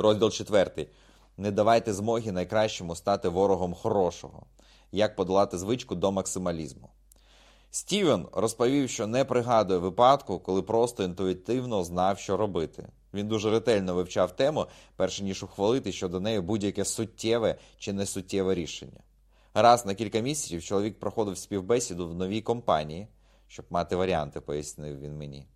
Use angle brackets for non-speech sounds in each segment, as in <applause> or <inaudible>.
Розділ 4. Не давайте змоги найкращому стати ворогом хорошого. Як подолати звичку до максималізму. Стівен розповів, що не пригадує випадку, коли просто інтуїтивно знав, що робити. Він дуже ретельно вивчав тему, перш ніж ухвалити щодо неї будь-яке суттєве чи несуттєве рішення. Раз на кілька місяців чоловік проходив співбесіду в новій компанії, щоб мати варіанти, пояснив він мені.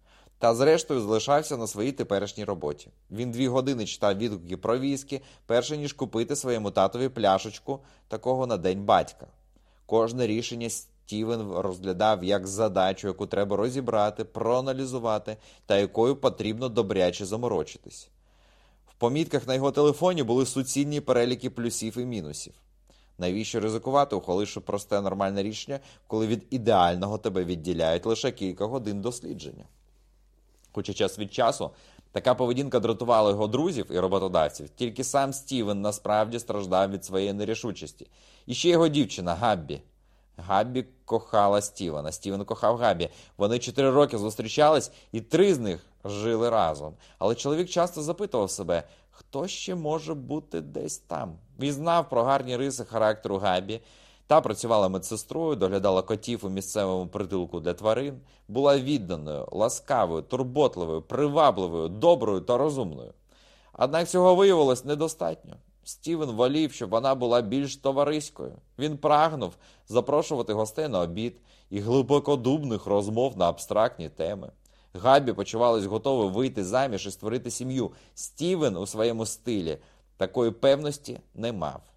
Та, зрештою, залишався на своїй теперішній роботі. Він дві години читав відгуки про віскі, перше ніж купити своєму татові пляшечку такого на день батька. Кожне рішення Стівен розглядав як задачу, яку треба розібрати, проаналізувати та якою потрібно добряче заморочитись. В помітках на його телефоні були суцільні переліки плюсів і мінусів. Навіщо ризикувати, ухваливши просте нормальне рішення, коли від ідеального тебе відділяють лише кілька годин дослідження? Хоча час від часу така поведінка дратувала його друзів і роботодавців, тільки сам Стівен насправді страждав від своєї нерішучості. І ще його дівчина Габбі. Габбі кохала Стівена, Стівен кохав Габбі. Вони чотири роки зустрічались, і три з них жили разом. Але чоловік часто запитував себе, хто ще може бути десь там. Він знав про гарні риси характеру Габбі. Та працювала медсестрою, доглядала котів у місцевому притулку для тварин, була відданою, ласкавою, турботливою, привабливою, доброю та розумною. Однак цього виявилось недостатньо. Стівен волів, щоб вона була більш товариською. Він прагнув запрошувати гостей на обід і глибокодубних розмов на абстрактні теми. Габі почувалась готовою вийти заміж і створити сім'ю. Стівен у своєму стилі такої певності не мав.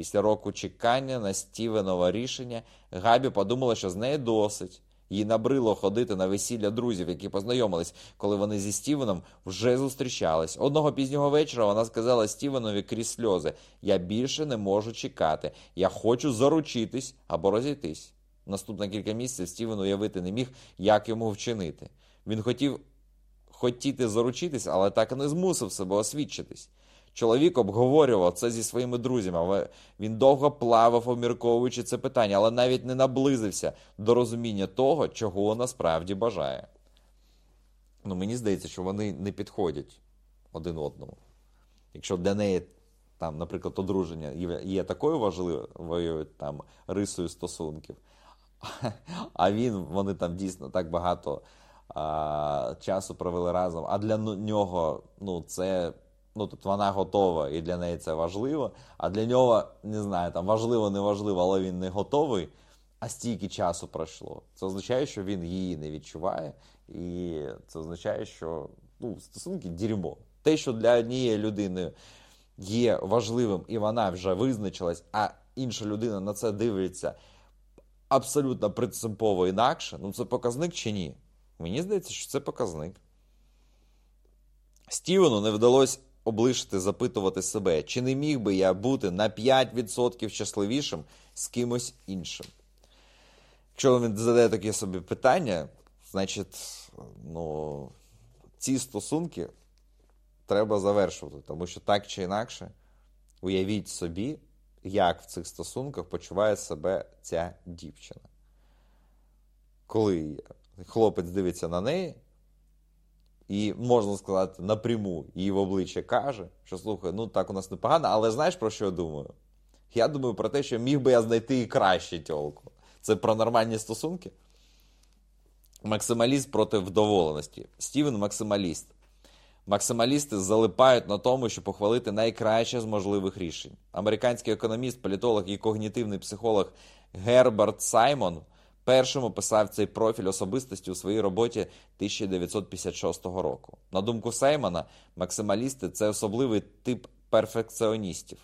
Після року чекання на Стівенове рішення Габі подумала, що з неї досить. Їй набрило ходити на весілля друзів, які познайомились, коли вони зі Стівеном вже зустрічались. Одного пізнього вечора вона сказала Стівенові крізь сльози: Я більше не можу чекати. Я хочу заручитись або розійтись. Наступні кілька місяців Стівен уявити не міг, як йому вчинити. Він хотів хотіти заручитись, але так і не змусив себе освідчитись. Чоловік обговорював це зі своїми друзями, він довго плавав, обмірковуючи це питання, але навіть не наблизився до розуміння того, чого насправді бажає. Ну, Мені здається, що вони не підходять один одному. Якщо для неї, там, наприклад, одруження є такою важливою там, рисою стосунків, а він, вони там дійсно так багато а, часу провели разом, а для нього ну, це ну тут вона готова, і для неї це важливо. А для нього не знаю, там важливо, не важливо, але він не готовий. А стільки часу пройшло. Це означає, що він її не відчуває, і це означає, що ну, стосунки дерьмо. Те, що для однієї людини є важливим, і вона вже визначилась, а інша людина на це дивиться абсолютно принципово інакше. Ну це показник чи ні? Мені здається, що це показник. Стівену не вдалося облишити запитувати себе, чи не міг би я бути на 5% щасливішим з кимось іншим. Якщо він задає таке собі питання, значить, ну, ці стосунки треба завершувати, тому що так чи інакше, уявіть собі, як в цих стосунках почуває себе ця дівчина. Коли хлопець дивиться на неї, і можна сказати, напряму її в обличчя каже, що слухай, ну так у нас непогано, але знаєш про що я думаю? Я думаю про те, що міг би я знайти і краще тьолку. Це про нормальні стосунки. Максималіст проти вдоволеності. Стівен максималіст. Максималісти залипають на тому, щоб похвалити найкраще з можливих рішень. Американський економіст, політолог і когнітивний психолог Герберт Саймон першим описав цей профіль особистості у своїй роботі 1956 року. На думку Сеймана, максималісти це особливий тип перфекціоністів.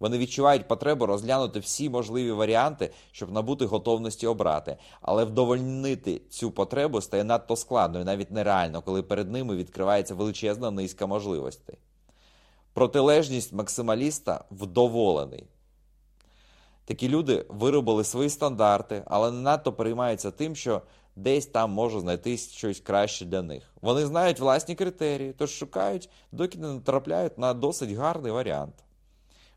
Вони відчувають потребу розглянути всі можливі варіанти, щоб набути готовності обрати, але вдовольнити цю потребу стає надто складно і навіть нереально, коли перед ними відкривається величезна низка можливостей. Протилежність максималіста вдоволений. Такі люди виробили свої стандарти, але не надто переймаються тим, що десь там може знайти щось краще для них. Вони знають власні критерії, тож шукають, доки не натрапляють на досить гарний варіант.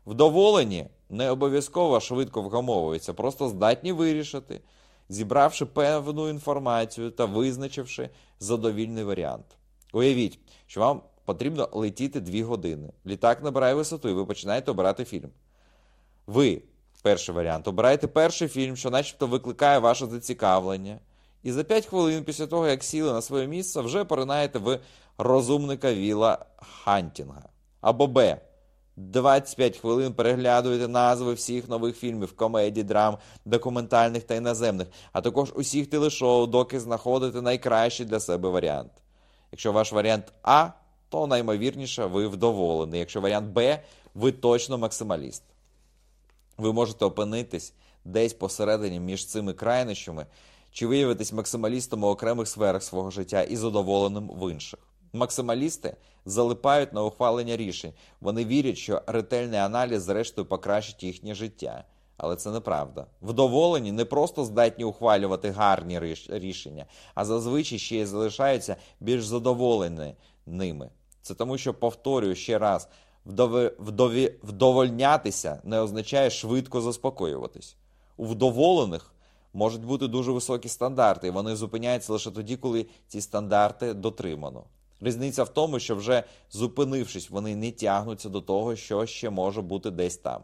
Вдоволені не обов'язково швидко вгамовуються, просто здатні вирішити, зібравши певну інформацію та визначивши задовільний варіант. Уявіть, що вам потрібно летіти 2 години. Літак набирає висоту, і ви починаєте обирати фільм. Ви, перший варіант, обираєте перший фільм, що начебто викликає ваше зацікавлення. І за 5 хвилин після того, як сіли на своє місце, вже поринаєте в розумника Віла Хантінга. Або Б. 25 хвилин переглядуєте назви всіх нових фільмів, комедій, драм, документальних та іноземних, а також усіх телешоу, доки знаходите найкращий для себе варіант. Якщо ваш варіант А, то наймовірніше ви вдоволені. Якщо варіант Б, ви точно максималіст. Ви можете опинитись десь посередині між цими крайнощами, чи виявитись максималістом у окремих сферах свого життя і задоволеним в інших. Максималісти залипають на ухвалення рішень. Вони вірять, що ретельний аналіз, зрештою, покращить їхнє життя. Але це неправда. Вдоволені не просто здатні ухвалювати гарні рішення, а зазвичай ще й залишаються більш задоволені ними. Це тому, що повторюю ще раз: вдові... Вдові... вдовольнятися не означає швидко заспокоюватись. У вдоволених можуть бути дуже високі стандарти, і вони зупиняються лише тоді, коли ці стандарти дотримано. Різниця в тому, що вже зупинившись, вони не тягнуться до того, що ще може бути десь там.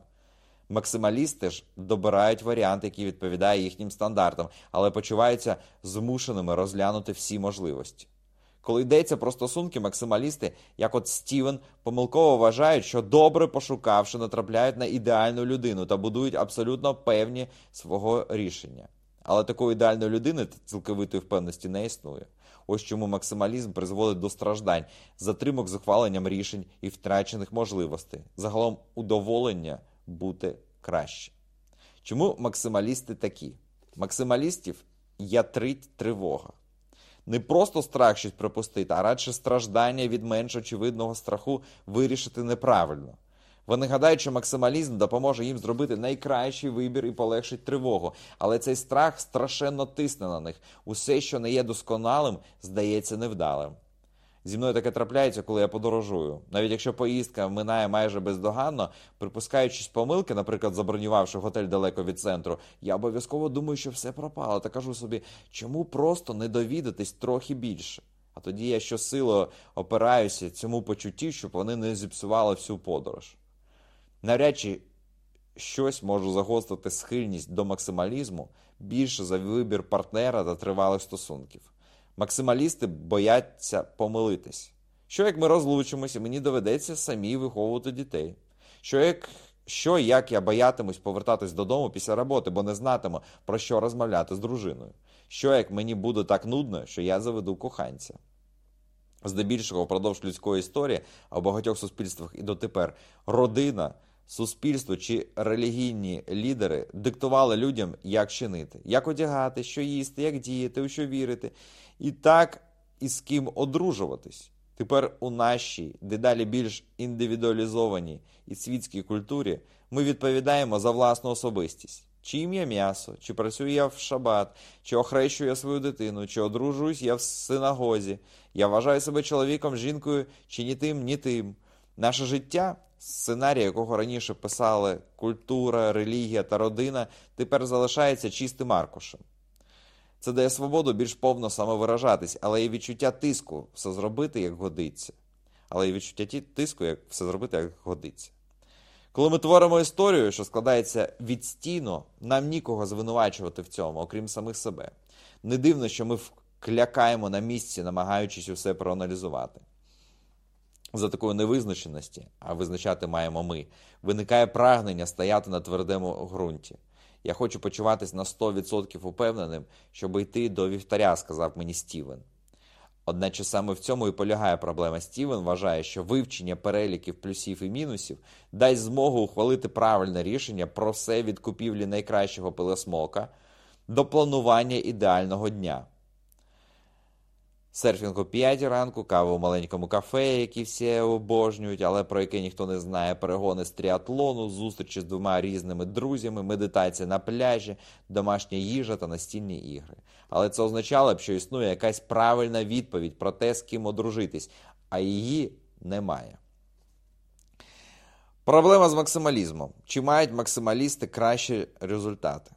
Максималісти ж добирають варіант, який відповідає їхнім стандартам, але почуваються змушеними розглянути всі можливості. Коли йдеться про стосунки, максималісти, як от Стівен, помилково вважають, що добре пошукавши, натрапляють на ідеальну людину та будують абсолютно певні свого рішення. Але такої ідеальної людини цілковитої впевненості не існує. Ось чому максималізм призводить до страждань, затримок з ухваленням рішень і втрачених можливостей. Загалом удоволення бути краще. Чому максималісти такі? Максималістів ятрить тривога. Не просто страх щось припустити, а радше страждання від менш очевидного страху вирішити неправильно. Вони гадають, що максималізм допоможе їм зробити найкращий вибір і полегшить тривогу. Але цей страх страшенно тисне на них. Усе, що не є досконалим, здається невдалим. Зі мною таке трапляється, коли я подорожую. Навіть якщо поїздка минає майже бездоганно, припускаючись помилки, наприклад, забронювавши готель далеко від центру, я обов'язково думаю, що все пропало, та кажу собі, чому просто не довідатись трохи більше. А тоді я щосило опираюся цьому почутті, щоб вони не зіпсували всю подорож. Навряд чи щось може загострити схильність до максималізму більше за вибір партнера та тривалих стосунків. Максималісти бояться помилитись. Що як ми розлучимося, мені доведеться самі виховувати дітей? Що як що як я боятимусь повертатись додому після роботи, бо не знатиму, про що розмовляти з дружиною? Що як мені буде так нудно, що я заведу коханця? Здебільшого впродовж людської історії, а в багатьох суспільствах і дотепер родина суспільство чи релігійні лідери диктували людям, як чинити, як одягати, що їсти, як діяти, у що вірити, і так і з ким одружуватись. Тепер у нашій дедалі більш індивідуалізованій і світській культурі ми відповідаємо за власну особистість. Чи їм я м'ясо, чи працюю я в шабат, чи охрещую я свою дитину, чи одружуюсь я в синагозі. Я вважаю себе чоловіком, жінкою, чи ні тим, ні тим. Наше життя Сценарій, якого раніше писали культура, релігія та родина, тепер залишається чистим аркушем. Це дає свободу більш повно самовиражатись, але і відчуття тиску все зробити, як годиться. Але і відчуття тиску, як все зробити, як годиться. Коли ми творимо історію, що складається відстійно, нам нікого звинувачувати в цьому, окрім самих себе. Не дивно, що ми вклякаємо на місці, намагаючись усе проаналізувати за такої невизначеності, а визначати маємо ми, виникає прагнення стояти на твердому ґрунті. Я хочу почуватись на 100% упевненим, щоб йти до вівтаря, сказав мені Стівен. Одначе саме в цьому і полягає проблема. Стівен вважає, що вивчення переліків плюсів і мінусів дасть змогу ухвалити правильне рішення про все від купівлі найкращого пилосмока до планування ідеального дня. Серфінг о 5 ранку, кава у маленькому кафе, які всі обожнюють, але про яке ніхто не знає, перегони з тріатлону, зустрічі з двома різними друзями, медитація на пляжі, домашня їжа та настільні ігри. Але це означало б, що існує якась правильна відповідь про те, з ким одружитись, а її немає. Проблема з максималізмом. Чи мають максималісти кращі результати?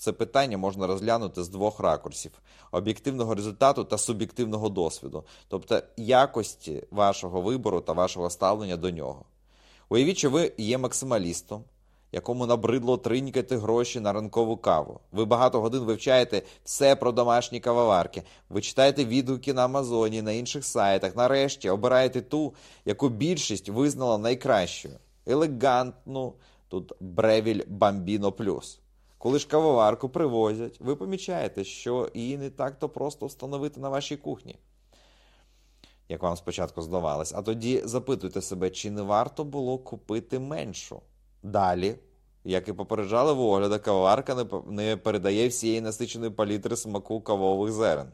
Це питання можна розглянути з двох ракурсів: об'єктивного результату та суб'єктивного досвіду, тобто якості вашого вибору та вашого ставлення до нього. Уявіть, що ви є максималістом, якому набридло тринькати гроші на ранкову каву. Ви багато годин вивчаєте все про домашні кавоварки. Ви читаєте відгуки на Амазоні, на інших сайтах. Нарешті обираєте ту, яку більшість визнала найкращою. Елегантну, тут Бревіль Бамбіно Плюс. Коли ж кавоварку привозять, ви помічаєте, що її не так-то просто встановити на вашій кухні. Як вам спочатку здавалось, а тоді запитуйте себе, чи не варто було купити меншу. Далі, як і попереджали в огляді, кавоварка не передає всієї насиченої палітри смаку кавових зерен.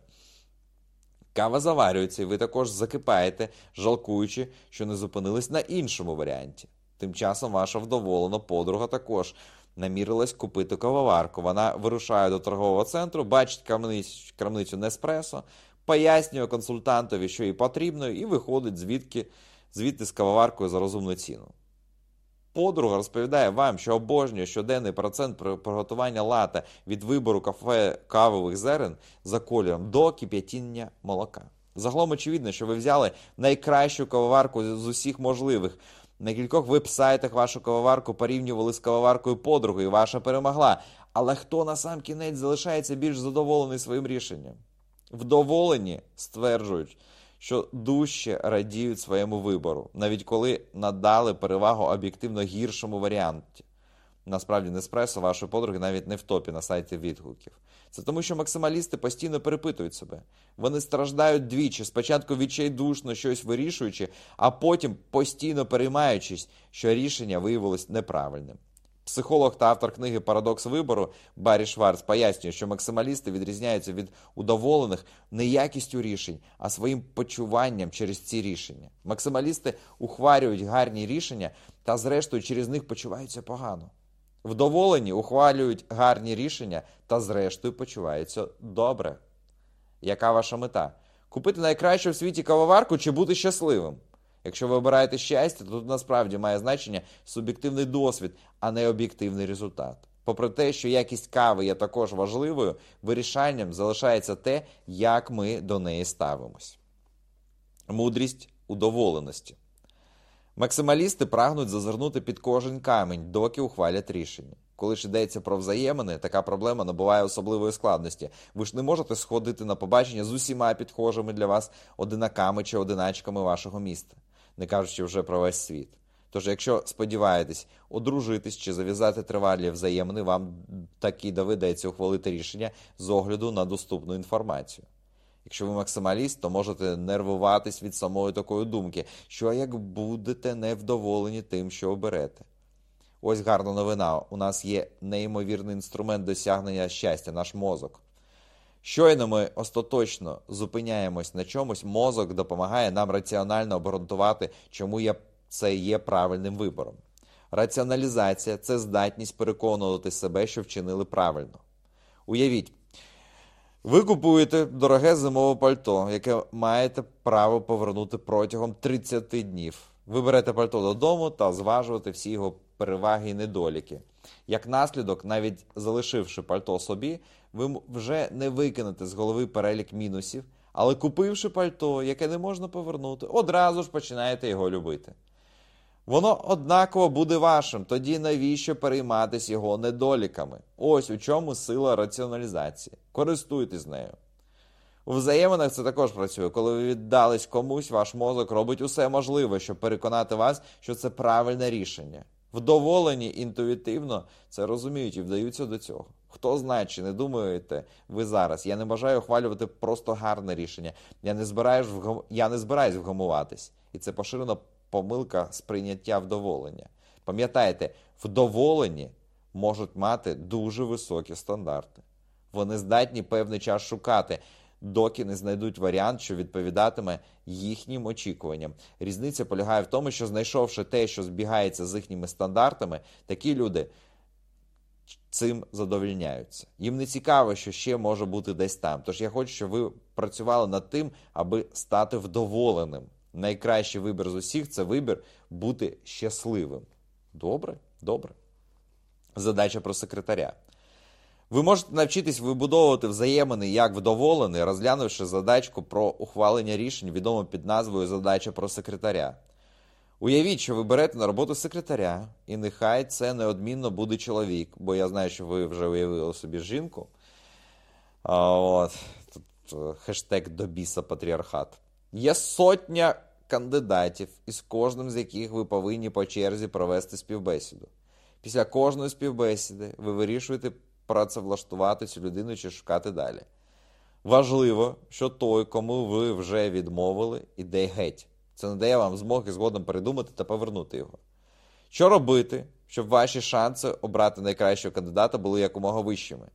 Кава заварюється, і ви також закипаєте, жалкуючи, що не зупинились на іншому варіанті. Тим часом ваша вдоволена подруга також намірилась купити кавоварку. Вона вирушає до торгового центру, бачить крамницю, крамницю Неспресо, пояснює консультантові, що їй потрібно, і виходить звідки, звідти з кавоваркою за розумну ціну. Подруга розповідає вам, що обожнює щоденний процент приготування лата від вибору кафе кавових зерен за кольором до кип'ятіння молока. Загалом очевидно, що ви взяли найкращу кавоварку з усіх можливих. На кількох веб-сайтах вашу кавоварку порівнювали з кавоваркою подруги, і ваша перемогла. Але хто на сам кінець залишається більш задоволений своїм рішенням? Вдоволені стверджують, що дужче радіють своєму вибору, навіть коли надали перевагу об'єктивно гіршому варіанті. Насправді, Неспресо вашої подруги навіть не в топі на сайті відгуків. Це тому, що максималісти постійно перепитують себе. Вони страждають двічі, спочатку відчайдушно щось вирішуючи, а потім постійно переймаючись, що рішення виявилось неправильним. Психолог та автор книги Парадокс вибору Баррі Шварц пояснює, що максималісти відрізняються від удоволених не якістю рішень, а своїм почуванням через ці рішення. Максималісти ухвалюють гарні рішення та, зрештою, через них почуваються погано. Вдоволені ухвалюють гарні рішення та, зрештою, почуваються добре. Яка ваша мета? Купити найкращу в світі кавоварку чи бути щасливим? Якщо ви обираєте щастя, то тут насправді має значення суб'єктивний досвід, а не об'єктивний результат. Попри те, що якість кави є також важливою, вирішальним залишається те, як ми до неї ставимось. Мудрість удоволеності. Максималісти прагнуть зазирнути під кожен камінь, доки ухвалять рішення. Коли ж йдеться про взаємини, така проблема набуває особливої складності. Ви ж не можете сходити на побачення з усіма підхожими для вас одинаками чи одиначками вашого міста, не кажучи вже про весь світ. Тож, якщо сподіваєтесь одружитись чи зав'язати тривалі взаємини, вам таки доведеться ухвалити рішення з огляду на доступну інформацію. Якщо ви максималіст, то можете нервуватись від самої такої думки, що як будете невдоволені тим, що оберете. Ось гарна новина. У нас є неймовірний інструмент досягнення щастя, наш мозок. Щойно ми остаточно зупиняємось на чомусь, мозок допомагає нам раціонально обґрунтувати, чому це є правильним вибором. Раціоналізація це здатність переконувати себе, що вчинили правильно. Уявіть, ви купуєте дороге зимове пальто, яке маєте право повернути протягом 30 днів. Ви берете пальто додому та зважуєте всі його переваги і недоліки. Як наслідок, навіть залишивши пальто собі, ви вже не викинете з голови перелік мінусів, але купивши пальто, яке не можна повернути, одразу ж починаєте його любити. Воно однаково буде вашим, тоді навіщо перейматися його недоліками? Ось у чому сила раціоналізації. Користуйтесь нею. У взаєминах це також працює. Коли ви віддались комусь, ваш мозок робить усе можливе, щоб переконати вас, що це правильне рішення. Вдоволені інтуїтивно це розуміють і вдаються до цього. Хто знає, чи не думаєте ви зараз? Я не бажаю ухвалювати просто гарне рішення. Я не збираюсь вгам... я не збираюсь вгамуватись. І це поширена помилка сприйняття вдоволення. Пам'ятайте, вдоволені можуть мати дуже високі стандарти. Вони здатні певний час шукати доки не знайдуть варіант, що відповідатиме їхнім очікуванням. Різниця полягає в тому, що знайшовши те, що збігається з їхніми стандартами, такі люди цим задовільняються. Їм не цікаво, що ще може бути десь там. Тож я хочу, щоб ви працювали над тим, аби стати вдоволеним. Найкращий вибір з усіх це вибір бути щасливим. Добре? Добре. Задача про секретаря. Ви можете навчитись вибудовувати взаємини як вдоволений, розглянувши задачку про ухвалення рішень, відомо під назвою Задача про секретаря. Уявіть, що ви берете на роботу секретаря, і нехай це неодмінно буде чоловік, бо я знаю, що ви вже уявили собі жінку. От, Тут е, хештег до біса патріархат. Є сотня кандидатів, із кожним з яких ви повинні по черзі провести співбесіду. Після кожної співбесіди ви вирішуєте працевлаштувати цю людину чи шукати далі. Важливо, що той, кому ви вже відмовили, іде геть. Це не дає вам змоги згодом передумати та повернути його. Що робити, щоб ваші шанси обрати найкращого кандидата були якомога вищими?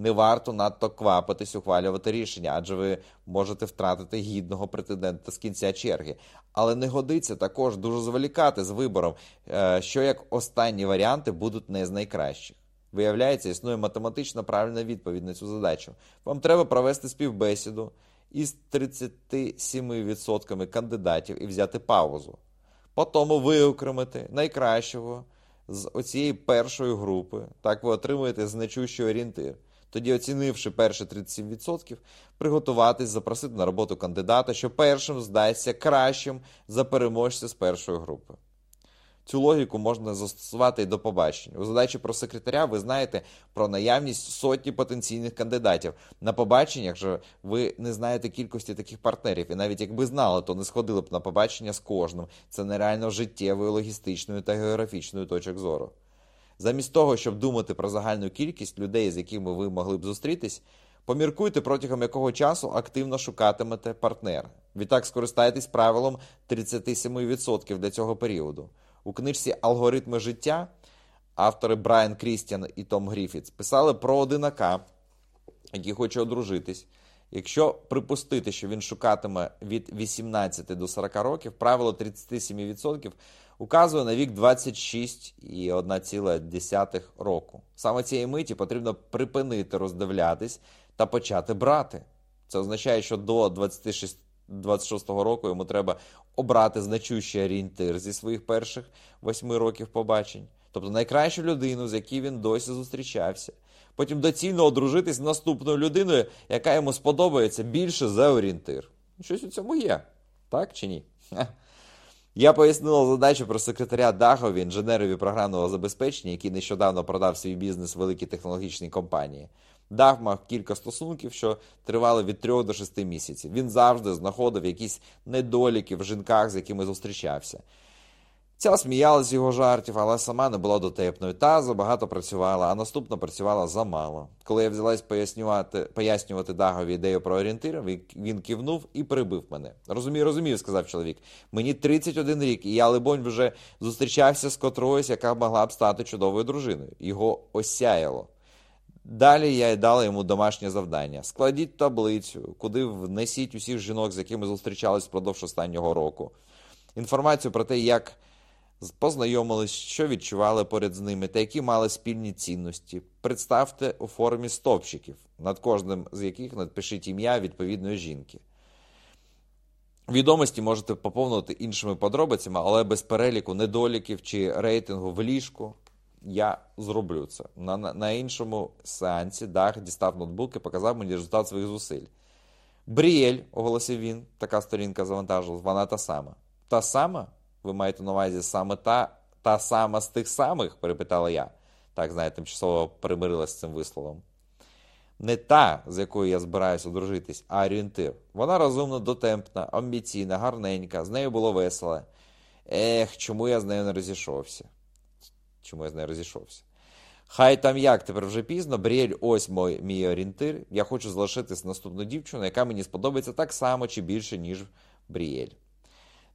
Не варто надто квапитись ухвалювати рішення, адже ви можете втратити гідного претендента з кінця черги. Але не годиться також дуже зволікати з вибором, е, що як останні варіанти будуть не з найкращих. Виявляється, існує математично правильна відповідь на цю задачу. Вам треба провести співбесіду із 37% кандидатів і взяти паузу. Потім виокремити найкращого з оцієї першої групи. Так ви отримуєте значущий орієнтир. Тоді, оцінивши перші 37%, приготуватись запросити на роботу кандидата, що першим здасться кращим за переможця з першої групи. Цю логіку можна застосувати і до побачення. У задачі про секретаря ви знаєте про наявність сотні потенційних кандидатів. На побаченнях же ви не знаєте кількості таких партнерів, і навіть якби знали, то не сходили б на побачення з кожним. Це нереально життєвою, логістичною та географічною точок зору. Замість того, щоб думати про загальну кількість людей, з якими ви могли б зустрітись, поміркуйте, протягом якого часу активно шукатимете партнер. Відтак скористайтесь правилом 37% для цього періоду. У книжці Алгоритми життя автори Брайан Крістіан і Том Гріфітс писали про одинака, який хоче одружитись. Якщо припустити, що він шукатиме від 18 до 40 років, правило 37% указує на вік 26,1 року. Саме цієї миті потрібно припинити роздивлятись та почати брати. Це означає, що до 26 26-го року йому треба обрати значущий орієнтир зі своїх перших восьми років побачень, тобто найкращу людину, з якою він досі зустрічався. Потім доцільно одружитись з наступною людиною, яка йому сподобається більше за орієнтир. Щось у цьому є, так чи ні? Я пояснила задачу про секретаря Дахові, інженерові програмного забезпечення, який нещодавно продав свій бізнес великій технологічній компанії. Дах мав кілька стосунків, що тривали від 3 до 6 місяців. Він завжди знаходив якісь недоліки в жінках, з якими зустрічався. Ця сміялась з його жартів, але сама не була дотепною. Та забагато працювала, а наступно працювала замало. Коли я взялась пояснювати пояснювати Daгові ідею про орієнтир, він кивнув і прибив мене. Розумію, розумію, сказав чоловік. Мені 31 рік, і я, либонь, вже зустрічався з котроюсь, яка могла б стати чудовою дружиною. Його осяяло. Далі я й дала йому домашнє завдання: складіть таблицю, куди внесіть усіх жінок, з якими зустрічались впродовж останнього року. Інформацію про те, як познайомились, що відчували поряд з ними та які мали спільні цінності. Представте у формі стовпчиків, над кожним з яких надпишіть ім'я відповідної жінки. Відомості можете поповнити іншими подробицями, але без переліку недоліків чи рейтингу в ліжку я зроблю це. На на, іншому сеансі Дах дістав ноутбук і показав мені результат своїх зусиль. Бріель, оголосив він, така сторінка завантажилась, вона та сама. Та сама? Ви маєте на увазі саме та та сама з тих самих? перепитала я. Так, знаєте, тимчасово примирилась з цим висловом. Не та, з якою я збираюся одружитись, а орієнтир. Вона розумна, дотемпна, амбіційна, гарненька, з нею було весело. Ех, чому я з нею не розійшовся? Чому я з нею розійшовся? Хай там як, тепер вже пізно. Бріель, ось мій, мій орієнтир. Я хочу залишитись наступну дівчину, яка мені сподобається так само чи більше, ніж Бріель.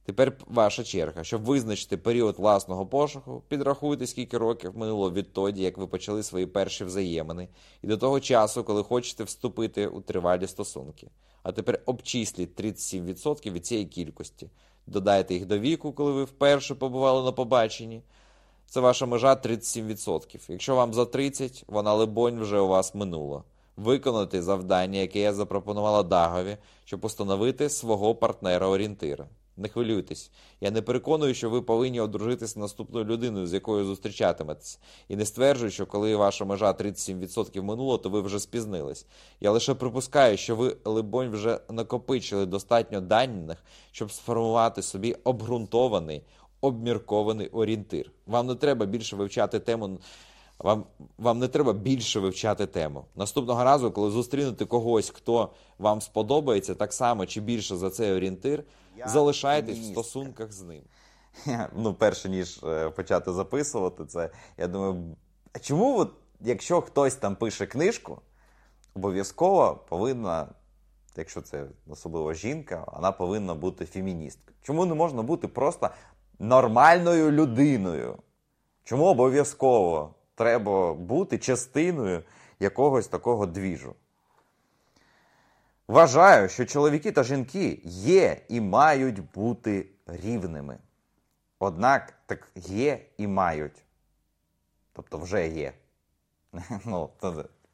Тепер ваша черга. Щоб визначити період власного пошуку, підрахуйте, скільки років минуло відтоді, як ви почали свої перші взаємини, і до того часу, коли хочете вступити у тривалі стосунки. А тепер обчисліть 37% від цієї кількості. Додайте їх до віку, коли ви вперше побували на побаченні. Це ваша межа 37%. Якщо вам за 30, вона, либонь, вже у вас минула. Виконати завдання, яке я запропонувала Дагові, щоб установити свого партнера орієнтира. Не хвилюйтесь. Я не переконую, що ви повинні одружитися наступною людиною, з якою зустрічатиметесь. І не стверджую, що коли ваша межа 37% минуло, то ви вже спізнились. Я лише припускаю, що ви, либонь, вже накопичили достатньо даних, щоб сформувати собі обґрунтований, обміркований орієнтир. Вам не треба більше вивчати тему. Вам вам не треба більше вивчати тему. Наступного разу, коли зустрінете когось, хто вам сподобається, так само чи більше за цей орієнтир, Я залишайтесь в стосунках з ним. <laughs> Ну, перше ніж е, почати записувати це, я думаю, а чому, от, якщо хтось там пише книжку, обов'язково повинна, якщо це особливо жінка, вона повинна бути феміністкою. Чому не можна бути просто нормальною людиною? Чому обов'язково? Треба бути частиною якогось такого двіжу. Вважаю, що чоловіки та жінки є і мають бути рівними. Однак так є і мають. Тобто вже є. <laughs> Ну,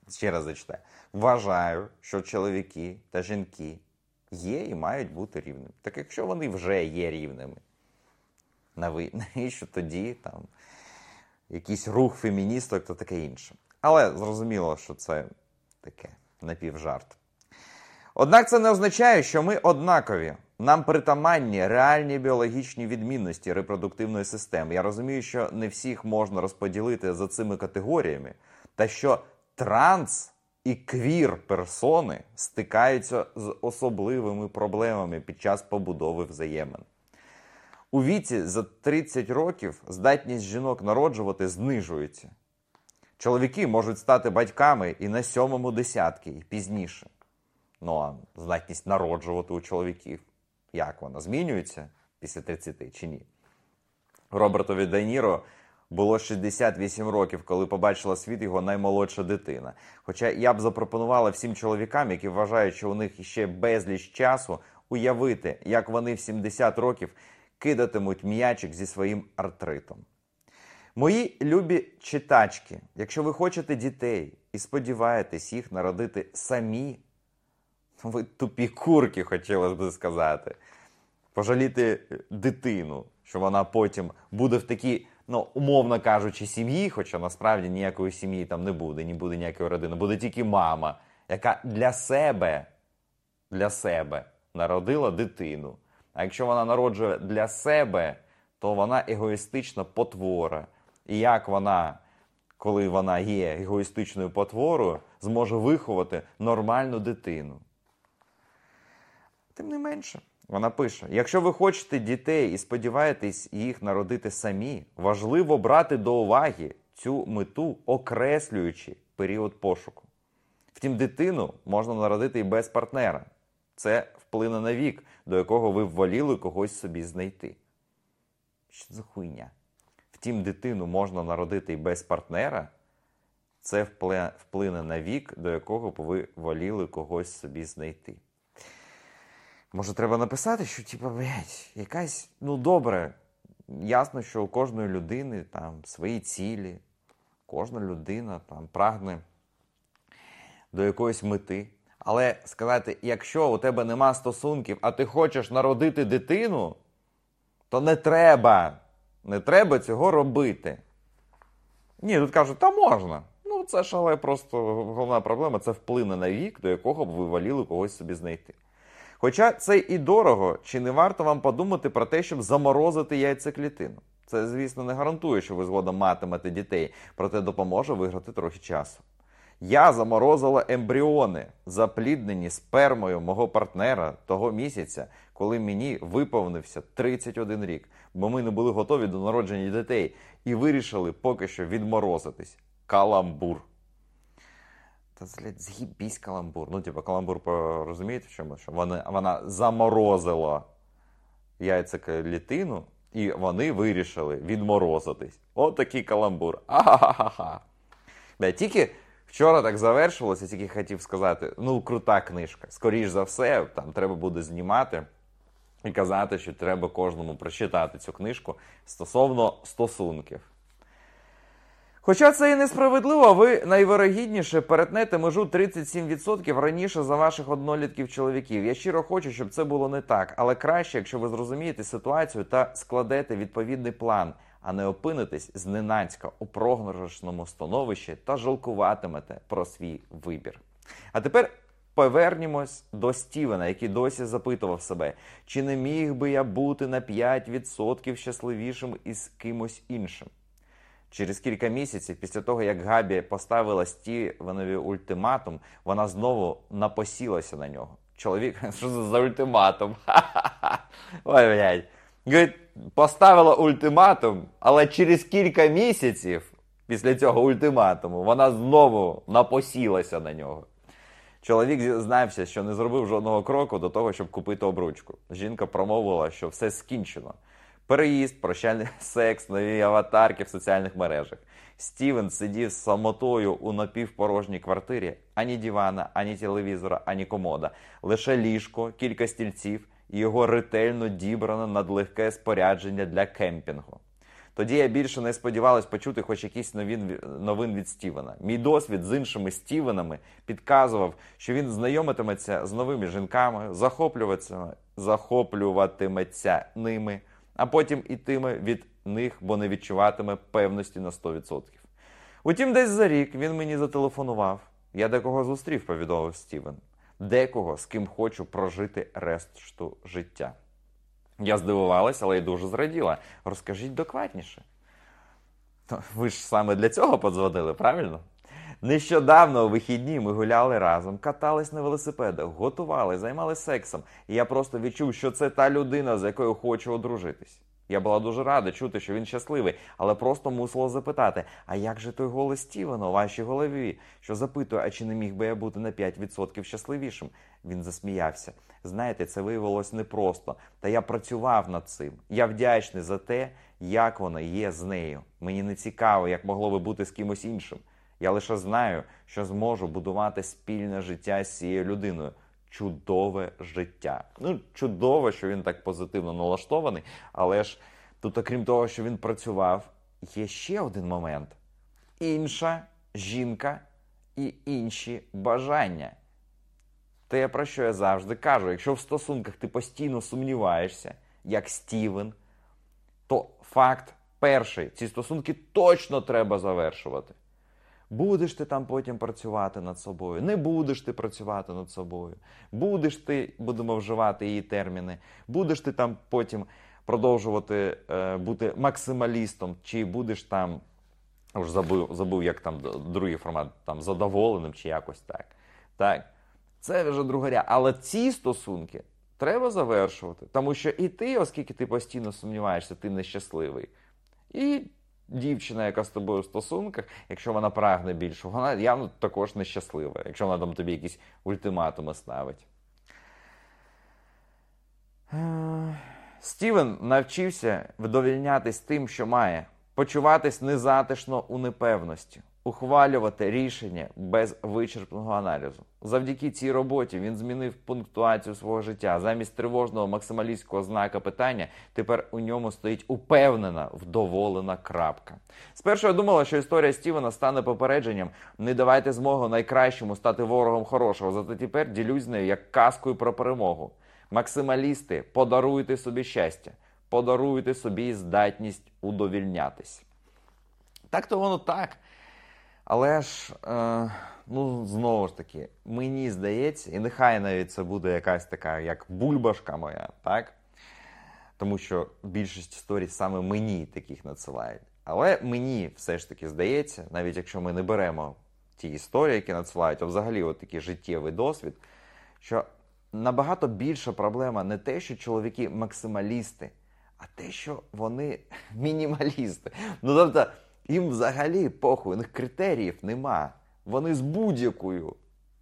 Ще раз зачитаю. Вважаю, що чоловіки та жінки є і мають бути рівними. Так якщо вони вже є рівними, <laughs> навіщо тоді там якийсь рух феміністок та таке інше. Але зрозуміло, що це таке напівжарт. Однак це не означає, що ми однакові. Нам притаманні реальні біологічні відмінності репродуктивної системи. Я розумію, що не всіх можна розподілити за цими категоріями, та що транс і квір персони стикаються з особливими проблемами під час побудови взаємин. У віці за 30 років здатність жінок народжувати знижується. Чоловіки можуть стати батьками і на сьомому десятки, і пізніше. Ну а здатність народжувати у чоловіків. Як вона змінюється після 30 чи ні? Робертові Даніро було 68 років, коли побачила світ його наймолодша дитина. Хоча я б запропонувала всім чоловікам, які вважають, що у них ще безліч часу, уявити, як вони в 70 років кидатимуть м'ячик зі своїм артритом. Мої любі читачки, якщо ви хочете дітей і сподіваєтесь їх народити самі, ви тупі курки, хотілося б сказати, пожаліти дитину, що вона потім буде в такій, ну, умовно кажучи, сім'ї, хоча насправді ніякої сім'ї там не буде, не буде ніякої родини, буде тільки мама, яка для себе, для себе народила дитину. А якщо вона народжує для себе, то вона егоїстична потвора. І як вона, коли вона є егоїстичною потворою, зможе виховати нормальну дитину? Тим не менше, вона пише: якщо ви хочете дітей і сподіваєтесь їх народити самі, важливо брати до уваги цю мету, окреслюючи період пошуку. Втім, дитину можна народити і без партнера. Це вплине на вік, до якого ви вваліли когось собі знайти. Що за хуйня? Втім, дитину можна народити і без партнера. Це вплине на вік, до якого ви воліли когось собі знайти. Може, треба написати, що, типу, блядь, якась, ну добре, ясно, що у кожної людини там свої цілі, кожна людина там прагне до якоїсь мети. Але сказати, якщо у тебе нема стосунків, а ти хочеш народити дитину, то не треба. Не треба цього робити. Ні, тут кажуть, та можна. Ну, це ж але просто головна проблема це вплине на вік, до якого б ви воліли когось собі знайти. Хоча це і дорого, чи не варто вам подумати про те, щоб заморозити яйцеклітину. Це, звісно, не гарантує, що ви згодом матимете дітей, проте допоможе виграти трохи часу. Я заморозила ембріони, запліднені спермою мого партнера того місяця, коли мені виповнився 31 рік, бо ми не були готові до народження дітей і вирішили поки що відморозитись. Каламбур. Та згібісь каламбур. Ну, типу, каламбур, розумієте, в чому? Що вона, вона заморозила яйцеклітину, і вони вирішили відморозитись. Отакий От такий каламбур. Ахахаха. Тільки Вчора так завершилося, тільки хотів сказати, ну, крута книжка. Скоріш за все, там треба буде знімати і казати, що треба кожному прочитати цю книжку стосовно стосунків. Хоча це і несправедливо, ви найвирогідніше перетнете межу 37% раніше за ваших однолітків чоловіків. Я щиро хочу, щоб це було не так, але краще, якщо ви зрозумієте ситуацію та складете відповідний план, а не опинитесь зненацька у програшному становищі та жалкуватимете про свій вибір. А тепер повернімось до Стівена, який досі запитував себе, чи не міг би я бути на 5% щасливішим із кимось іншим. Через кілька місяців, після того, як Габі поставила Стівенові ультиматум, вона знову напосілася на нього. Чоловік, <laughs> що за ультиматум? <laughs> Ой, блядь. Говорить, поставила ультиматум, але через кілька місяців після цього ультиматуму вона знову напосілася на нього. Чоловік зізнався, що не зробив жодного кроку до того, щоб купити обручку. Жінка промовила, що все скінчено. Переїзд, прощальний <laughs> секс, нові аватарки в соціальних мережах. Стівен сидів самотою у напівпорожній квартирі, ані дивана, ані телевізора, ані комода. Лише ліжко, кілька стільців і його ретельно дібране надлегке спорядження для кемпінгу. Тоді я більше не сподівалась почути хоч якісь новин, новин від Стівена. Мій досвід з іншими Стівенами підказував, що він знайомитиметься з новими жінками, захоплюватиметься, захоплюватиметься ними, а потім ітиме від них, бо не відчуватиме певності на 100%. Утім, десь за рік він мені зателефонував. Я декого зустрів, повідомив Стівен. Декого, з ким хочу прожити решту життя. Я здивувалась, але й дуже зраділа. Розкажіть докладніше. Ви ж саме для цього подзвонили, правильно? Нещодавно у вихідні ми гуляли разом, катались на велосипедах, готували, займалися сексом. І я просто відчув, що це та людина, з якою хочу одружитись. Я була дуже рада чути, що він щасливий, але просто мусила запитати: а як же той голос Стівена у вашій голові? Що запитує, а чи не міг би я бути на 5% щасливішим? Він засміявся. Знаєте, це виявилось непросто. Та я працював над цим. Я вдячний за те, як воно є з нею. Мені не цікаво, як могло би бути з кимось іншим. Я лише знаю, що зможу будувати спільне життя з цією людиною. Чудове життя. Ну, чудово, що він так позитивно налаштований, але ж тут, окрім того, що він працював, є ще один момент: інша жінка і інші бажання. Те, про що я завжди кажу, якщо в стосунках ти постійно сумніваєшся, як Стівен, то факт перший: ці стосунки точно треба завершувати. Будеш ти там потім працювати над собою, не будеш ти працювати над собою, будеш ти, будемо вживати її терміни, будеш ти там потім продовжувати е, бути максималістом, чи будеш там, вже забув, забув, як там другий формат, там задоволеним, чи якось так. так. Це вже другаря. Але ці стосунки треба завершувати, тому що і ти, оскільки ти постійно сумніваєшся, ти нещасливий. І дівчина, яка з тобою в стосунках, якщо вона прагне більше, вона явно також нещаслива, якщо вона там тобі якісь ультиматуми ставить. Стівен навчився вдовільнятись тим, що має, почуватись незатишно у непевності, ухвалювати рішення без вичерпного аналізу. Завдяки цій роботі він змінив пунктуацію свого життя. Замість тривожного максималістського знака питання тепер у ньому стоїть упевнена, вдоволена крапка. Спершу я думала, що історія Стівена стане попередженням. Не давайте змогу найкращому стати ворогом хорошого. Зате тепер ділюсь з нею як казкою про перемогу. Максималісти, подаруйте собі щастя, подаруйте собі здатність удовільнятись. Так то воно так. Але ж, е, ну, знову ж таки, мені здається, і нехай навіть це буде якась така, як бульбашка моя, так? Тому що більшість історій саме мені таких надсилають. Але мені все ж таки здається, навіть якщо ми не беремо ті історії, які надсилають, а взагалі от такий життєвий досвід, що набагато більша проблема не те, що чоловіки максималісти, а те, що вони <laughs> мінімалісти. Ну тобто, їм взагалі похуй, у них критеріїв нема. Вони з будь-якою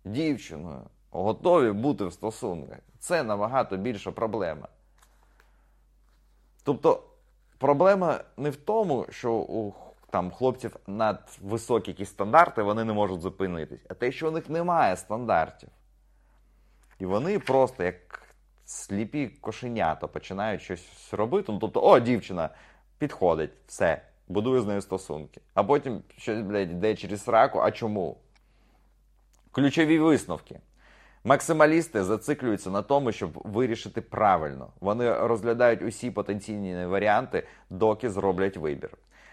дівчиною готові бути в стосунках. Це набагато більша проблема. Тобто, проблема не в тому, що у там хлопців надвисокі якісь стандарти, вони не можуть зупинитись, а те, що у них немає стандартів. І вони просто як сліпі кошенята починають щось робити. Ну, тобто, о, дівчина підходить, все. Будує з нею стосунки. А потім щось, блядь, йде через сраку. А чому? Ключові висновки. Максималісти зациклюються на тому, щоб вирішити правильно. Вони розглядають усі потенційні варіанти, доки зроблять вибір.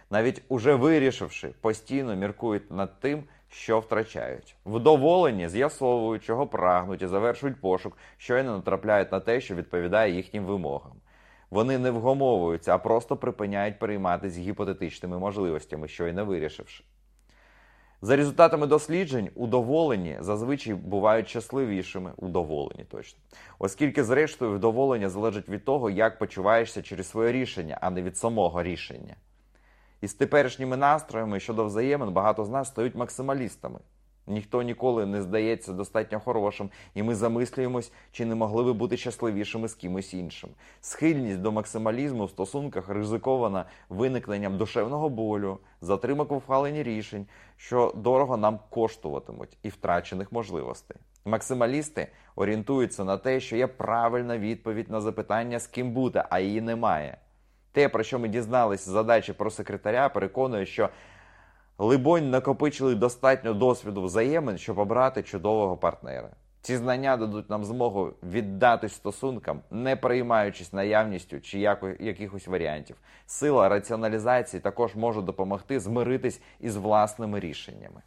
Навіть уже вирішивши, постійно міркують над тим, що втрачають. Вдоволені з'ясовують, чого прагнуть і завершують пошук, щойно натрапляють на те, що відповідає їхнім вимогам. Вони не вгомовуються, а просто припиняють перейматися гіпотетичними можливостями, щойно вирішивши. За результатами досліджень, удоволені зазвичай бувають щасливішими, удоволені точно. Оскільки, зрештою, вдоволення залежить від того, як почуваєшся через своє рішення, а не від самого рішення. І з теперішніми настроями щодо взаємин багато з нас стають максималістами. Ніхто ніколи не здається достатньо хорошим, і ми замислюємось, чи не могли би бути щасливішими з кимось іншим. Схильність до максималізму в стосунках ризикована виникненням душевного болю, затримок у ухваленні рішень, що дорого нам коштуватимуть, і втрачених можливостей. Максималісти орієнтуються на те, що є правильна відповідь на запитання, з ким бути, а її немає. Те, про що ми дізналися задачі про секретаря, переконує, що либонь накопичили достатньо досвіду взаємин, щоб обрати чудового партнера. Ці знання дадуть нам змогу віддатись стосункам, не приймаючись наявністю чи яко- якихось варіантів. Сила раціоналізації також може допомогти змиритись із власними рішеннями.